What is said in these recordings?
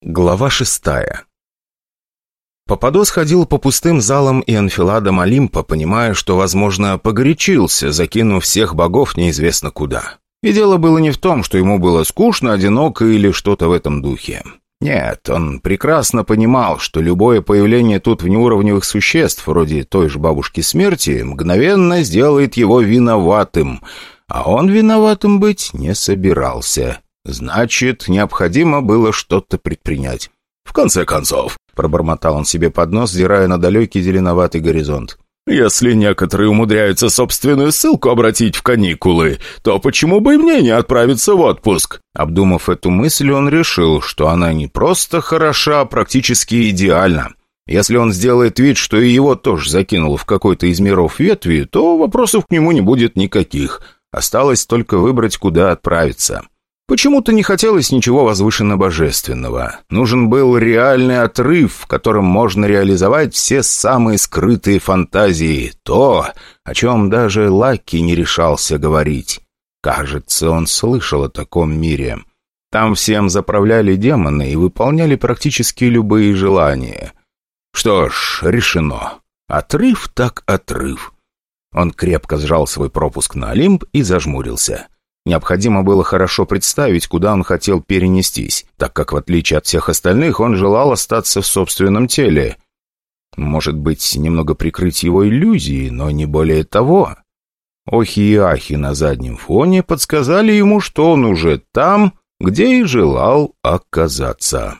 Глава шестая Попадос ходил по пустым залам и анфиладам Олимпа, понимая, что, возможно, погорячился, закинув всех богов неизвестно куда. И дело было не в том, что ему было скучно, одиноко или что-то в этом духе. Нет, он прекрасно понимал, что любое появление тут внеуровневых существ, вроде той же бабушки смерти, мгновенно сделает его виноватым, а он виноватым быть не собирался. Значит, необходимо было что-то предпринять. «В конце концов», — пробормотал он себе под нос, зирая на далекий зеленоватый горизонт. «Если некоторые умудряются собственную ссылку обратить в каникулы, то почему бы и мне не отправиться в отпуск?» Обдумав эту мысль, он решил, что она не просто хороша, а практически идеальна. Если он сделает вид, что и его тоже закинул в какой-то из миров ветви, то вопросов к нему не будет никаких. Осталось только выбрать, куда отправиться. Почему-то не хотелось ничего возвышенно-божественного. Нужен был реальный отрыв, в котором можно реализовать все самые скрытые фантазии. То, о чем даже Лаки не решался говорить. Кажется, он слышал о таком мире. Там всем заправляли демоны и выполняли практически любые желания. Что ж, решено. Отрыв так отрыв. Он крепко сжал свой пропуск на Олимп и зажмурился. Необходимо было хорошо представить, куда он хотел перенестись, так как, в отличие от всех остальных, он желал остаться в собственном теле. Может быть, немного прикрыть его иллюзии, но не более того. Охи и ахи на заднем фоне подсказали ему, что он уже там, где и желал оказаться.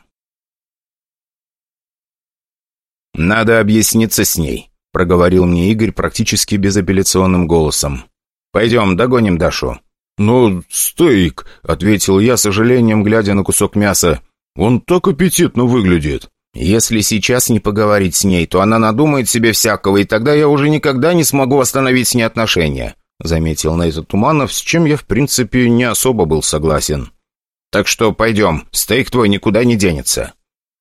«Надо объясниться с ней», — проговорил мне Игорь практически безапелляционным голосом. «Пойдем, догоним Дашу». «Ну, стейк», — ответил я, с сожалением глядя на кусок мяса. «Он так аппетитно выглядит». «Если сейчас не поговорить с ней, то она надумает себе всякого, и тогда я уже никогда не смогу восстановить с ней отношения», — заметил на Туманов, с чем я, в принципе, не особо был согласен. «Так что пойдем, стейк твой никуда не денется».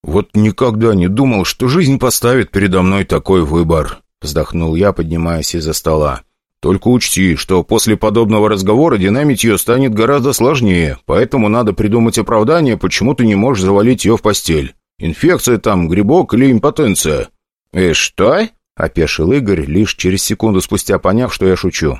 «Вот никогда не думал, что жизнь поставит передо мной такой выбор», — вздохнул я, поднимаясь из-за стола. Только учти, что после подобного разговора динамить ее станет гораздо сложнее, поэтому надо придумать оправдание, почему ты не можешь завалить ее в постель. Инфекция там, грибок или импотенция». «И что?» — опешил Игорь, лишь через секунду спустя поняв, что я шучу.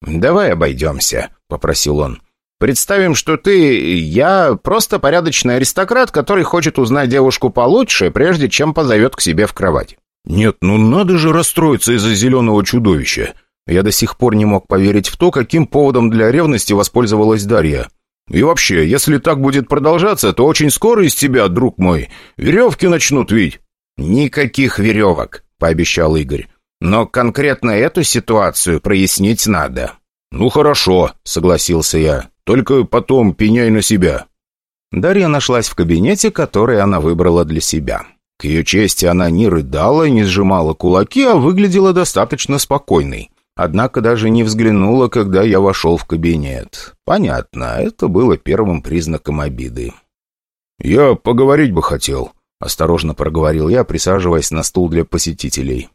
«Давай обойдемся», — попросил он. «Представим, что ты... я просто порядочный аристократ, который хочет узнать девушку получше, прежде чем позовет к себе в кровать». «Нет, ну надо же расстроиться из-за зеленого чудовища. Я до сих пор не мог поверить в то, каким поводом для ревности воспользовалась Дарья. И вообще, если так будет продолжаться, то очень скоро из тебя, друг мой, веревки начнут вить». «Никаких веревок», — пообещал Игорь. «Но конкретно эту ситуацию прояснить надо». «Ну хорошо», — согласился я. «Только потом пеняй на себя». Дарья нашлась в кабинете, который она выбрала для себя. К ее чести она не рыдала, не сжимала кулаки, а выглядела достаточно спокойной. Однако даже не взглянула, когда я вошел в кабинет. Понятно, это было первым признаком обиды. «Я поговорить бы хотел», — осторожно проговорил я, присаживаясь на стул для посетителей.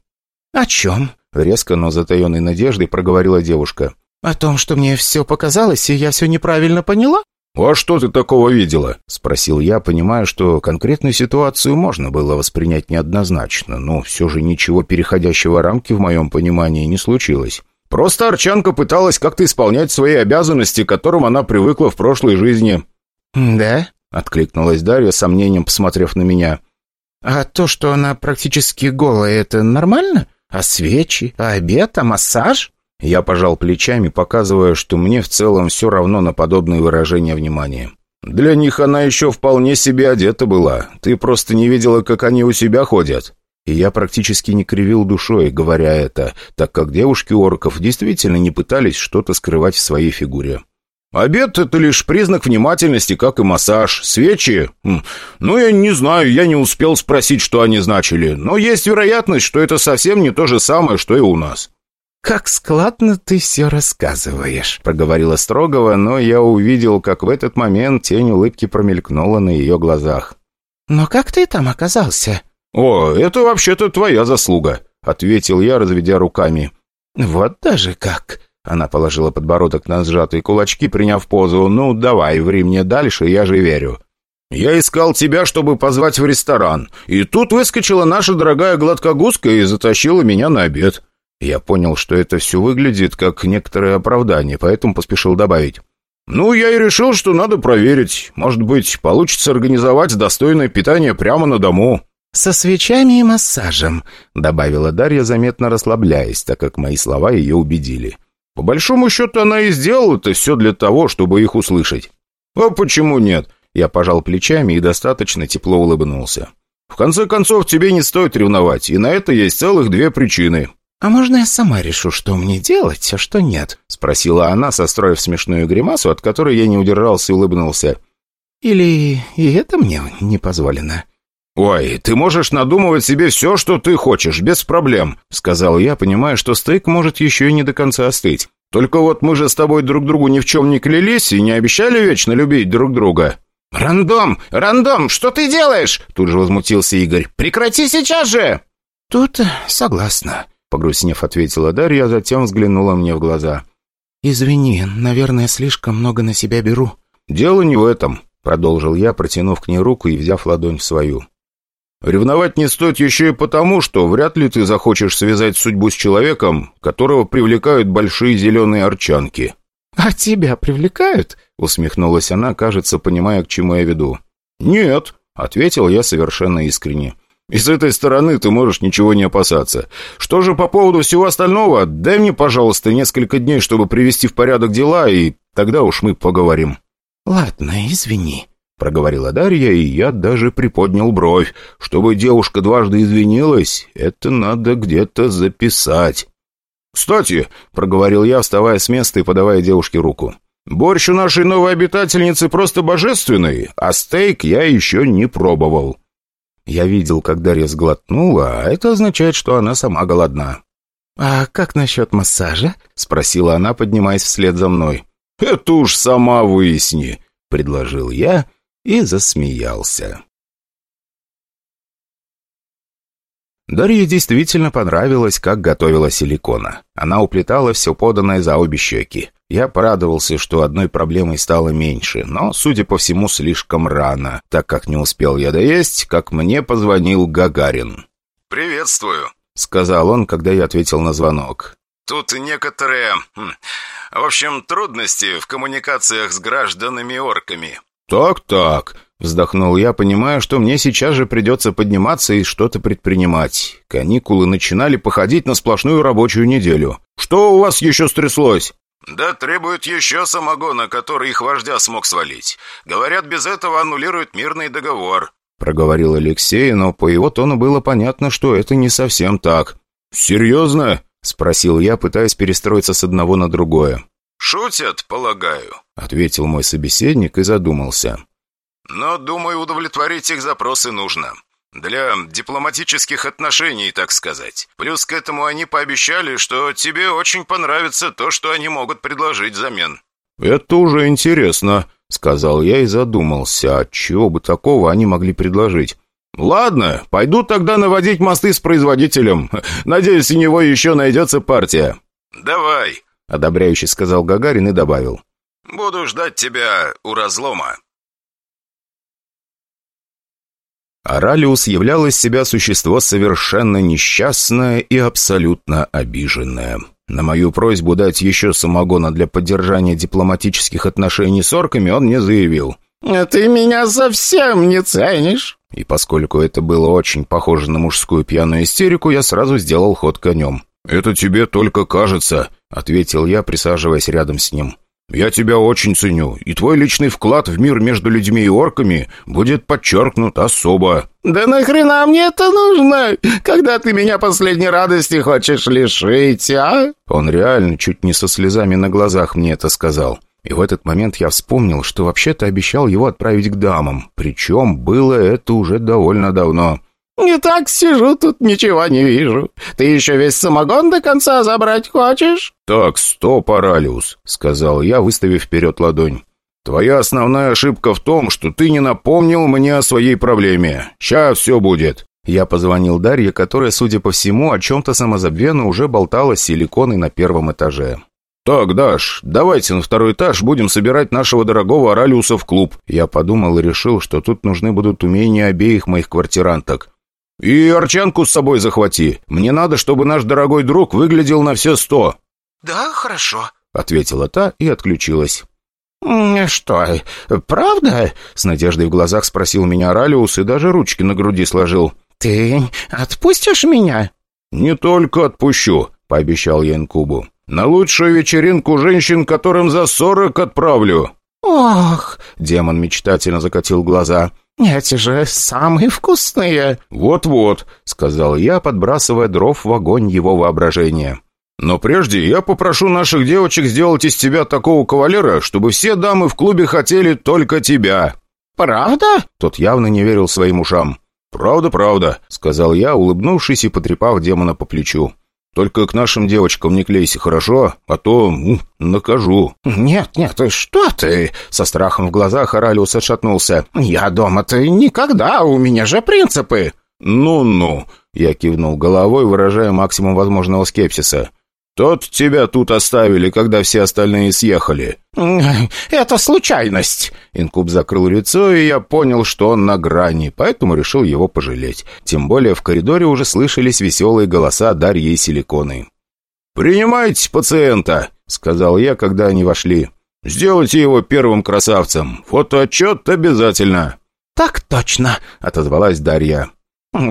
«О чем?» — резко, но затаенной надеждой проговорила девушка. «О том, что мне все показалось, и я все неправильно поняла?» «А что ты такого видела?» — спросил я, понимая, что конкретную ситуацию можно было воспринять неоднозначно, но все же ничего переходящего рамки в моем понимании не случилось. «Просто Арчанка пыталась как-то исполнять свои обязанности, к которым она привыкла в прошлой жизни». «Да?» — откликнулась Дарья, сомнением посмотрев на меня. «А то, что она практически голая, это нормально? А свечи? А обед? А массаж?» Я пожал плечами, показывая, что мне в целом все равно на подобные выражения внимания. «Для них она еще вполне себе одета была. Ты просто не видела, как они у себя ходят». И я практически не кривил душой, говоря это, так как девушки орков действительно не пытались что-то скрывать в своей фигуре. «Обед — это лишь признак внимательности, как и массаж. Свечи? Хм, ну, я не знаю, я не успел спросить, что они значили. Но есть вероятность, что это совсем не то же самое, что и у нас». «Как складно ты все рассказываешь», — проговорила Строгова, но я увидел, как в этот момент тень улыбки промелькнула на ее глазах. «Но как ты там оказался?» «О, это вообще-то твоя заслуга», — ответил я, разведя руками. «Вот даже как!» Она положила подбородок на сжатые кулачки, приняв позу. «Ну, давай, ври мне дальше, я же верю». Я искал тебя, чтобы позвать в ресторан, и тут выскочила наша дорогая гладкогузка и затащила меня на обед». Я понял, что это все выглядит как некоторое оправдание, поэтому поспешил добавить. «Ну, я и решил, что надо проверить. Может быть, получится организовать достойное питание прямо на дому». «Со свечами и массажем», — добавила Дарья, заметно расслабляясь, так как мои слова ее убедили. «По большому счету, она и сделала это все для того, чтобы их услышать». «А почему нет?» Я пожал плечами и достаточно тепло улыбнулся. «В конце концов, тебе не стоит ревновать, и на это есть целых две причины. «А можно я сама решу, что мне делать, а что нет?» — спросила она, состроив смешную гримасу, от которой я не удержался и улыбнулся. «Или и это мне не позволено?» «Ой, ты можешь надумывать себе все, что ты хочешь, без проблем», — сказал я, понимая, что стейк может еще и не до конца остыть. «Только вот мы же с тобой друг другу ни в чем не клялись и не обещали вечно любить друг друга». «Рандом! Рандом! Что ты делаешь?» Тут же возмутился Игорь. «Прекрати сейчас же!» «Тут согласна», Погрустнев, ответила Дарья, а затем взглянула мне в глаза. «Извини, наверное, слишком много на себя беру». «Дело не в этом», — продолжил я, протянув к ней руку и взяв ладонь в свою. «Ревновать не стоит еще и потому, что вряд ли ты захочешь связать судьбу с человеком, которого привлекают большие зеленые арчанки». «А тебя привлекают?» — усмехнулась она, кажется, понимая, к чему я веду. «Нет», — ответил я совершенно искренне. И с этой стороны ты можешь ничего не опасаться. Что же по поводу всего остального, дай мне, пожалуйста, несколько дней, чтобы привести в порядок дела, и тогда уж мы поговорим». «Ладно, извини», — проговорила Дарья, и я даже приподнял бровь. Чтобы девушка дважды извинилась, это надо где-то записать. «Кстати», — проговорил я, вставая с места и подавая девушке руку, «борщ у нашей новой обитательницы просто божественный, а стейк я еще не пробовал». Я видел, как Дарья сглотнула, а это означает, что она сама голодна. «А как насчет массажа?» — спросила она, поднимаясь вслед за мной. «Это уж сама выясни», — предложил я и засмеялся. Дарье действительно понравилось, как готовила силикона. Она уплетала все поданное за обе щеки. Я порадовался, что одной проблемой стало меньше, но, судя по всему, слишком рано, так как не успел я доесть, как мне позвонил Гагарин. «Приветствую», — сказал он, когда я ответил на звонок. «Тут некоторые... Хм, в общем, трудности в коммуникациях с гражданами-орками». «Так-так», Вздохнул я, понимая, что мне сейчас же придется подниматься и что-то предпринимать. Каникулы начинали походить на сплошную рабочую неделю. «Что у вас еще стряслось?» «Да требуют еще самогона, который их вождя смог свалить. Говорят, без этого аннулируют мирный договор». Проговорил Алексей, но по его тону было понятно, что это не совсем так. «Серьезно?» — спросил я, пытаясь перестроиться с одного на другое. «Шутят, полагаю», — ответил мой собеседник и задумался. Но, думаю, удовлетворить их запросы нужно. Для дипломатических отношений, так сказать. Плюс к этому они пообещали, что тебе очень понравится то, что они могут предложить взамен». «Это уже интересно», — сказал я и задумался, а чего бы такого они могли предложить. «Ладно, пойду тогда наводить мосты с производителем. Надеюсь, у него еще найдется партия». «Давай», — одобряюще сказал Гагарин и добавил. «Буду ждать тебя у разлома». Аралиус являл из себя существо совершенно несчастное и абсолютно обиженное. На мою просьбу дать еще самогона для поддержания дипломатических отношений с орками он мне заявил. «А ты меня совсем не ценишь!» И поскольку это было очень похоже на мужскую пьяную истерику, я сразу сделал ход конем. «Это тебе только кажется», — ответил я, присаживаясь рядом с ним. «Я тебя очень ценю, и твой личный вклад в мир между людьми и орками будет подчеркнут особо». «Да нахрена мне это нужно, когда ты меня последней радости хочешь лишить, а?» Он реально чуть не со слезами на глазах мне это сказал. И в этот момент я вспомнил, что вообще-то обещал его отправить к дамам. Причем было это уже довольно давно. «Не так сижу тут, ничего не вижу. Ты еще весь самогон до конца забрать хочешь?» «Так, стоп, Оралиус», — сказал я, выставив вперед ладонь. «Твоя основная ошибка в том, что ты не напомнил мне о своей проблеме. Сейчас все будет». Я позвонил Дарье, которая, судя по всему, о чем-то самозабвенно уже болтала с силиконой на первом этаже. «Так, Даш, давайте на второй этаж будем собирать нашего дорогого Оралиуса в клуб». Я подумал и решил, что тут нужны будут умения обеих моих квартиранток. «И Арчанку с собой захвати. Мне надо, чтобы наш дорогой друг выглядел на все сто». «Да, хорошо», — ответила та и отключилась. «Что, правда?» — с надеждой в глазах спросил меня Оралиус и даже ручки на груди сложил. «Ты отпустишь меня?» «Не только отпущу», — пообещал я Инкубу. «На лучшую вечеринку женщин, которым за сорок отправлю». «Ох!» — демон мечтательно закатил глаза. «Эти же самые вкусные!» «Вот-вот», — сказал я, подбрасывая дров в огонь его воображения. «Но прежде я попрошу наших девочек сделать из тебя такого кавалера, чтобы все дамы в клубе хотели только тебя». «Правда?» Тот явно не верил своим ушам. «Правда, правда», — сказал я, улыбнувшись и потрепав демона по плечу. «Только к нашим девочкам не клейся, хорошо? А то ну, накажу». «Нет, нет, что ты?» Со страхом в глазах Оралиус отшатнулся. «Я дома-то никогда, у меня же принципы». «Ну-ну», — я кивнул головой, выражая максимум возможного скепсиса. «Тот тебя тут оставили, когда все остальные съехали». «Это случайность». Инкуб закрыл лицо, и я понял, что он на грани, поэтому решил его пожалеть. Тем более в коридоре уже слышались веселые голоса Дарьи и Силиконы. «Принимайте пациента», — сказал я, когда они вошли. «Сделайте его первым красавцем. Фотоотчет обязательно». «Так точно», — отозвалась Дарья.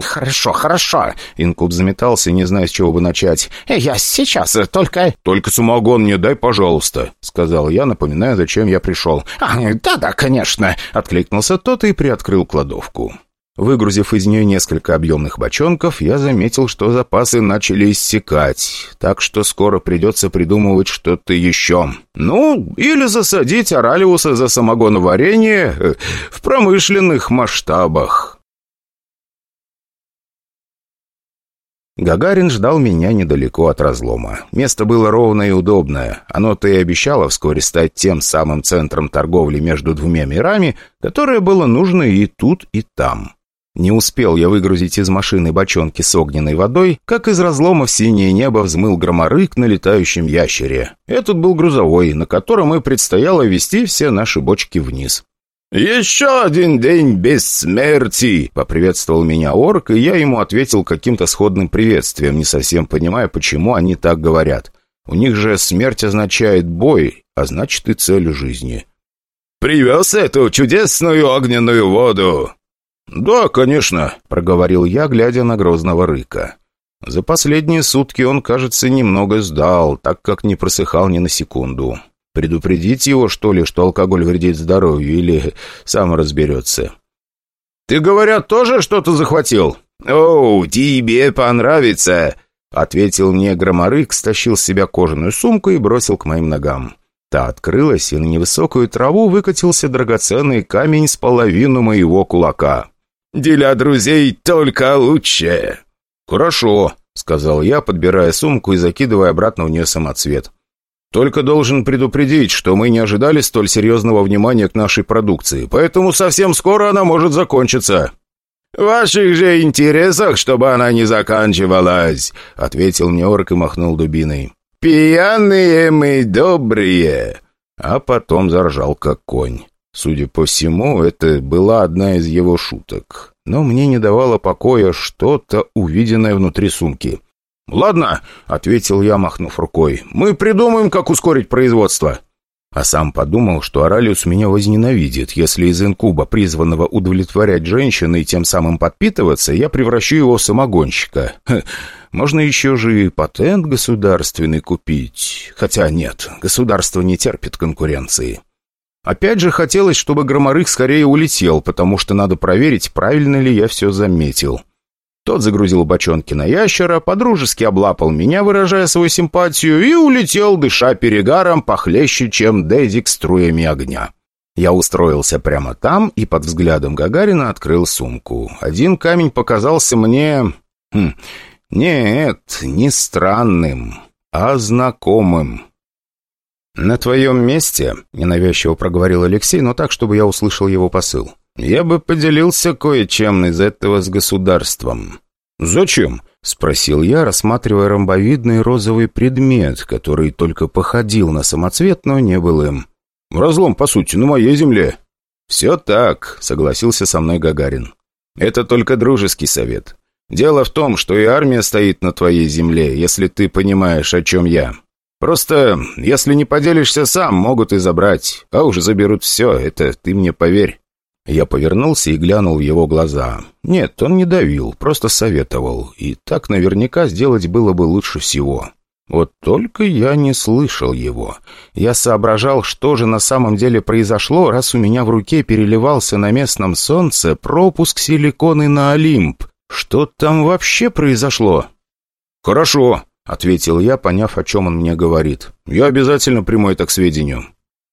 «Хорошо, хорошо». Инкуб заметался, не зная, с чего бы начать. «Я сейчас, только...» «Только самогон не дай, пожалуйста», — сказал я, напоминая, зачем я пришел. «Да-да, конечно», — откликнулся тот и приоткрыл кладовку. Выгрузив из нее несколько объемных бочонков, я заметил, что запасы начали иссякать, так что скоро придется придумывать что-то еще. Ну, или засадить Оралиуса за самогоноварение э, в промышленных масштабах. Гагарин ждал меня недалеко от разлома. Место было ровное и удобное. Оно-то и обещало вскоре стать тем самым центром торговли между двумя мирами, которое было нужно и тут, и там. Не успел я выгрузить из машины бочонки с огненной водой, как из разлома в синее небо взмыл громорык на летающем ящере. Этот был грузовой, на котором и предстояло вести все наши бочки вниз. «Еще один день без смерти!» — поприветствовал меня орк, и я ему ответил каким-то сходным приветствием, не совсем понимая, почему они так говорят. У них же смерть означает бой, а значит и цель жизни. «Привез эту чудесную огненную воду!» «Да, конечно», — проговорил я, глядя на грозного рыка. За последние сутки он, кажется, немного сдал, так как не просыхал ни на секунду. Предупредить его, что ли, что алкоголь вредит здоровью, или сам разберется? «Ты, говорят, тоже что-то захватил?» «Оу, тебе понравится!» Ответил мне громорык, стащил с себя кожаную сумку и бросил к моим ногам. Та открылась, и на невысокую траву выкатился драгоценный камень с половину моего кулака. «Для друзей только лучше!» «Хорошо», — сказал я, подбирая сумку и закидывая обратно в нее самоцвет. Только должен предупредить, что мы не ожидали столь серьезного внимания к нашей продукции, поэтому совсем скоро она может закончиться». «В ваших же интересах, чтобы она не заканчивалась», — ответил мне орк и махнул дубиной. «Пьяные мы добрые». А потом заржал, как конь. Судя по всему, это была одна из его шуток. Но мне не давало покоя что-то, увиденное внутри сумки. «Ладно», — ответил я, махнув рукой, — «мы придумаем, как ускорить производство». А сам подумал, что Оралиус меня возненавидит, если из инкуба, призванного удовлетворять женщин и тем самым подпитываться, я превращу его в самогонщика. Ха, можно еще же и патент государственный купить. Хотя нет, государство не терпит конкуренции. Опять же, хотелось, чтобы Громорых скорее улетел, потому что надо проверить, правильно ли я все заметил. Тот загрузил бочонки на ящера, подружески облапал меня, выражая свою симпатию, и улетел, дыша перегаром, похлеще, чем Дезик струями огня. Я устроился прямо там и под взглядом Гагарина открыл сумку. Один камень показался мне... Хм, нет, не странным, а знакомым. «На твоем месте», — ненавязчиво проговорил Алексей, но так, чтобы я услышал его посыл. Я бы поделился кое-чем из этого с государством. «Зачем?» — спросил я, рассматривая ромбовидный розовый предмет, который только походил на самоцвет, но не был им. «Разлом, по сути, на моей земле». «Все так», — согласился со мной Гагарин. «Это только дружеский совет. Дело в том, что и армия стоит на твоей земле, если ты понимаешь, о чем я. Просто, если не поделишься сам, могут и забрать, а уже заберут все, это ты мне поверь». Я повернулся и глянул в его глаза. Нет, он не давил, просто советовал. И так наверняка сделать было бы лучше всего. Вот только я не слышал его. Я соображал, что же на самом деле произошло, раз у меня в руке переливался на местном солнце пропуск силиконы на Олимп. Что там вообще произошло? «Хорошо», — ответил я, поняв, о чем он мне говорит. «Я обязательно приму это к сведению».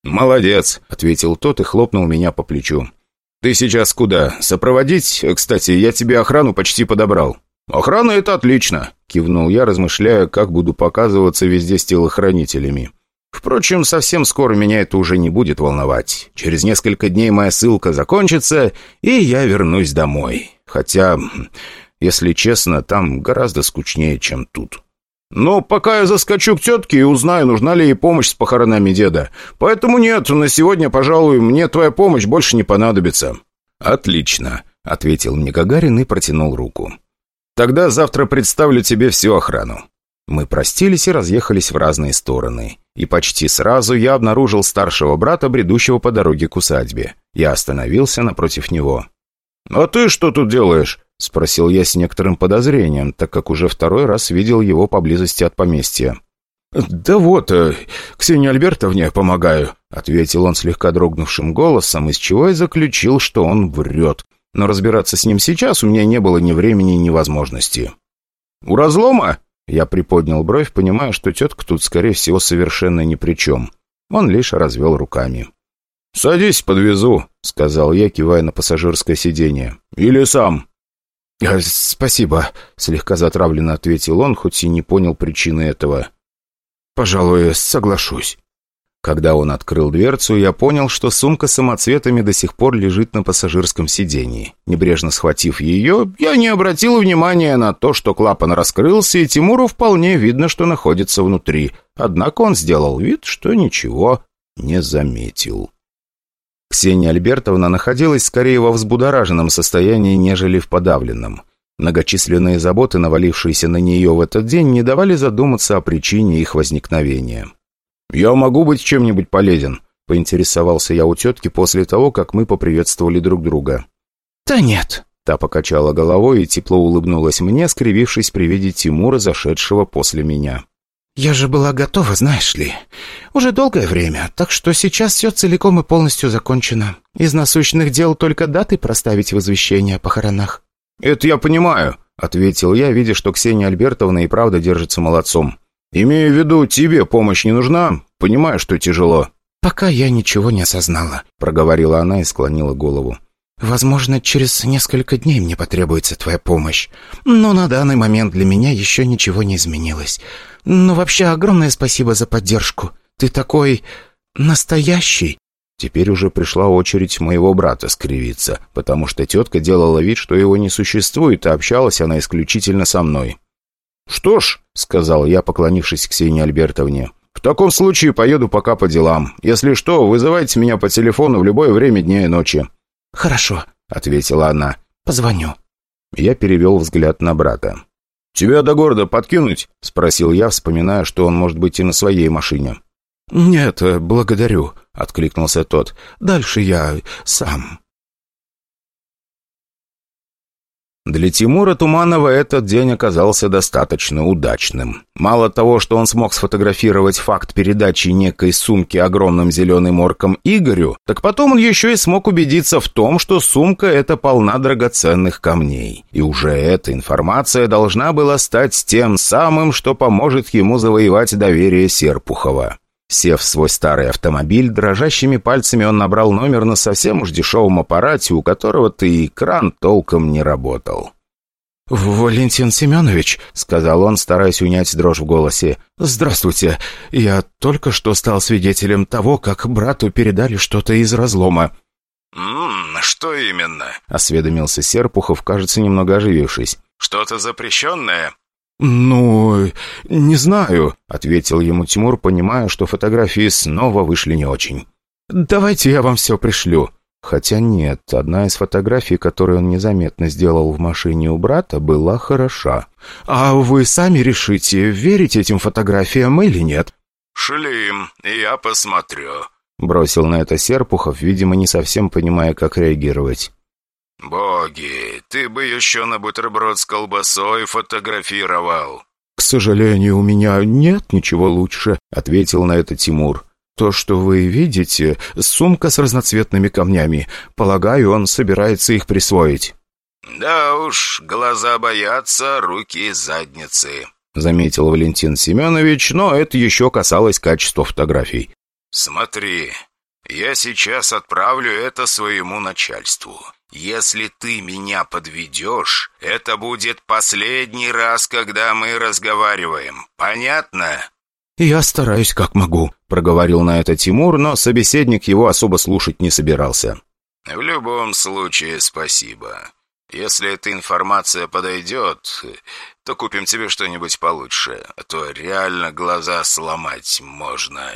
«Молодец», — ответил тот и хлопнул меня по плечу. «Ты сейчас куда? Сопроводить? Кстати, я тебе охрану почти подобрал». «Охрана — это отлично», — кивнул я, размышляя, как буду показываться везде с телохранителями. Впрочем, совсем скоро меня это уже не будет волновать. Через несколько дней моя ссылка закончится, и я вернусь домой. Хотя, если честно, там гораздо скучнее, чем тут. Но пока я заскочу к тетке и узнаю, нужна ли ей помощь с похоронами деда. Поэтому нет, на сегодня, пожалуй, мне твоя помощь больше не понадобится». «Отлично», — ответил мне Гагарин и протянул руку. «Тогда завтра представлю тебе всю охрану». Мы простились и разъехались в разные стороны. И почти сразу я обнаружил старшего брата, бредущего по дороге к усадьбе. Я остановился напротив него. «А ты что тут делаешь?» — спросил я с некоторым подозрением, так как уже второй раз видел его поблизости от поместья. «Да вот, э, Ксении Альбертовне помогаю», — ответил он слегка дрогнувшим голосом, из чего я заключил, что он врет. Но разбираться с ним сейчас у меня не было ни времени, ни возможности. «У разлома?» Я приподнял бровь, понимая, что тетка тут, скорее всего, совершенно ни при чем. Он лишь развел руками. «Садись, подвезу», — сказал я, кивая на пассажирское сиденье. «Или сам». «Э, «Спасибо», — слегка затравленно ответил он, хоть и не понял причины этого. «Пожалуй, соглашусь». Когда он открыл дверцу, я понял, что сумка с самоцветами до сих пор лежит на пассажирском сидении. Небрежно схватив ее, я не обратил внимания на то, что клапан раскрылся, и Тимуру вполне видно, что находится внутри. Однако он сделал вид, что ничего не заметил. Ксения Альбертовна находилась скорее во взбудораженном состоянии, нежели в подавленном. Многочисленные заботы, навалившиеся на нее в этот день, не давали задуматься о причине их возникновения. «Я могу быть чем-нибудь полезен?» — поинтересовался я у тетки после того, как мы поприветствовали друг друга. «Да нет», — та покачала головой и тепло улыбнулась мне, скривившись при виде Тимура, зашедшего после меня. «Я же была готова, знаешь ли. Уже долгое время, так что сейчас все целиком и полностью закончено. Из насущных дел только даты проставить в извещении о похоронах». «Это я понимаю», — ответил я, видя, что Ксения Альбертовна и правда держится молодцом. «Имею в виду, тебе помощь не нужна? Понимаю, что тяжело». «Пока я ничего не осознала», — проговорила она и склонила голову. «Возможно, через несколько дней мне потребуется твоя помощь. Но на данный момент для меня еще ничего не изменилось. Но вообще огромное спасибо за поддержку. Ты такой... настоящий». Теперь уже пришла очередь моего брата скривиться, потому что тетка делала вид, что его не существует, а общалась она исключительно со мной. «Что ж», — сказал я, поклонившись Ксении Альбертовне, «в таком случае поеду пока по делам. Если что, вызывайте меня по телефону в любое время дня и ночи». «Хорошо», — ответила она. «Позвоню». Я перевел взгляд на брата. «Тебя до города подкинуть?» — спросил я, вспоминая, что он может быть и на своей машине. «Нет, благодарю», — откликнулся тот. «Дальше я сам». Для Тимура Туманова этот день оказался достаточно удачным. Мало того, что он смог сфотографировать факт передачи некой сумки огромным зеленым орком Игорю, так потом он еще и смог убедиться в том, что сумка эта полна драгоценных камней. И уже эта информация должна была стать тем самым, что поможет ему завоевать доверие Серпухова. Сев в свой старый автомобиль, дрожащими пальцами он набрал номер на совсем уж дешевом аппарате, у которого-то и экран толком не работал. «Валентин Семенович», — сказал он, стараясь унять дрожь в голосе, — «здравствуйте. Я только что стал свидетелем того, как брату передали что-то из разлома». «Ммм, что именно?» — осведомился Серпухов, кажется, немного оживившись. Что-то запрещенное?» «Ну, не знаю», — ответил ему Тимур, понимая, что фотографии снова вышли не очень. «Давайте я вам все пришлю». Хотя нет, одна из фотографий, которую он незаметно сделал в машине у брата, была хороша. «А вы сами решите, верить этим фотографиям или нет?» «Шли, я посмотрю», — бросил на это Серпухов, видимо, не совсем понимая, как реагировать. «Боги, ты бы еще на бутерброд с колбасой фотографировал». «К сожалению, у меня нет ничего лучше», — ответил на это Тимур. «То, что вы видите, сумка с разноцветными камнями. Полагаю, он собирается их присвоить». «Да уж, глаза боятся, руки задницы», — заметил Валентин Семенович, но это еще касалось качества фотографий. «Смотри, я сейчас отправлю это своему начальству. Если ты меня подведешь, это будет последний раз, когда мы разговариваем. Понятно?» «Я стараюсь как могу», — проговорил на это Тимур, но собеседник его особо слушать не собирался. «В любом случае, спасибо. Если эта информация подойдет, то купим тебе что-нибудь получше, а то реально глаза сломать можно».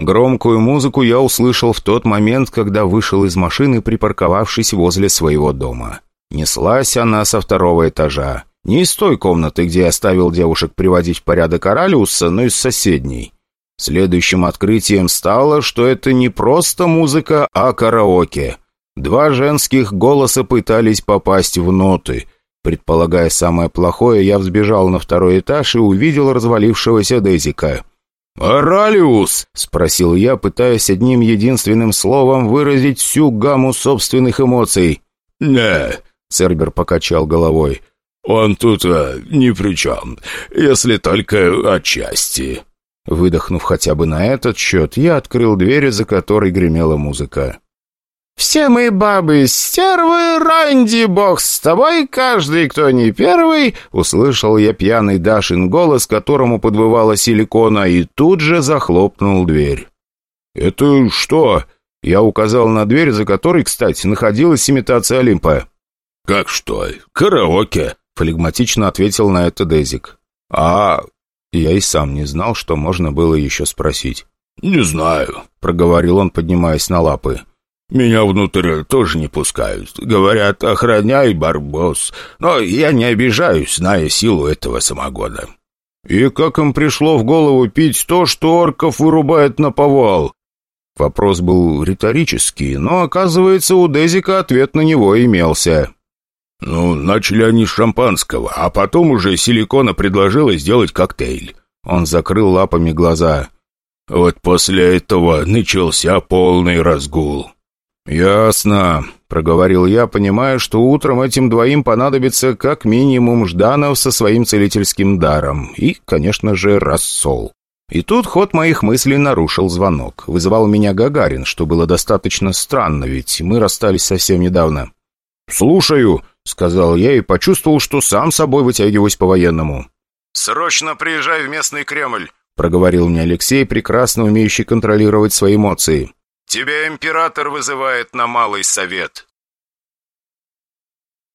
Громкую музыку я услышал в тот момент, когда вышел из машины, припарковавшись возле своего дома. Неслась она со второго этажа. Не из той комнаты, где я оставил девушек приводить в порядок Оралиуса, но из соседней. Следующим открытием стало, что это не просто музыка, а караоке. Два женских голоса пытались попасть в ноты. Предполагая самое плохое, я взбежал на второй этаж и увидел развалившегося Дезика. «Оралиус?» — спросил я, пытаясь одним единственным словом выразить всю гамму собственных эмоций. «Не», — Цербер покачал головой. «Он тут а, ни при чем, если только отчасти». Выдохнув хотя бы на этот счет, я открыл дверь, за которой гремела музыка. «Все мы бабы стервы, Ранди, бог с тобой, каждый, кто не первый!» Услышал я пьяный Дашин голос, которому подвывала силикона, и тут же захлопнул дверь. «Это что?» Я указал на дверь, за которой, кстати, находилась имитация Олимпа. «Как что? Караоке!» Флегматично ответил на это Дезик. «А...» Я и сам не знал, что можно было еще спросить. «Не знаю», — проговорил он, поднимаясь на лапы. «Меня внутрь тоже не пускают. Говорят, охраняй, барбос. Но я не обижаюсь, зная силу этого самогона». «И как им пришло в голову пить то, что орков вырубает на повал?» Вопрос был риторический, но, оказывается, у Дезика ответ на него имелся. «Ну, начали они с шампанского, а потом уже силикона предложила сделать коктейль». Он закрыл лапами глаза. «Вот после этого начался полный разгул». «Ясно», — проговорил я, понимая, что утром этим двоим понадобится как минимум Жданов со своим целительским даром и, конечно же, рассол. И тут ход моих мыслей нарушил звонок. Вызывал меня Гагарин, что было достаточно странно, ведь мы расстались совсем недавно. «Слушаю», — сказал я и почувствовал, что сам собой вытягиваюсь по-военному. «Срочно приезжай в местный Кремль», — проговорил мне Алексей, прекрасно умеющий контролировать свои эмоции. «Тебя император вызывает на малый совет».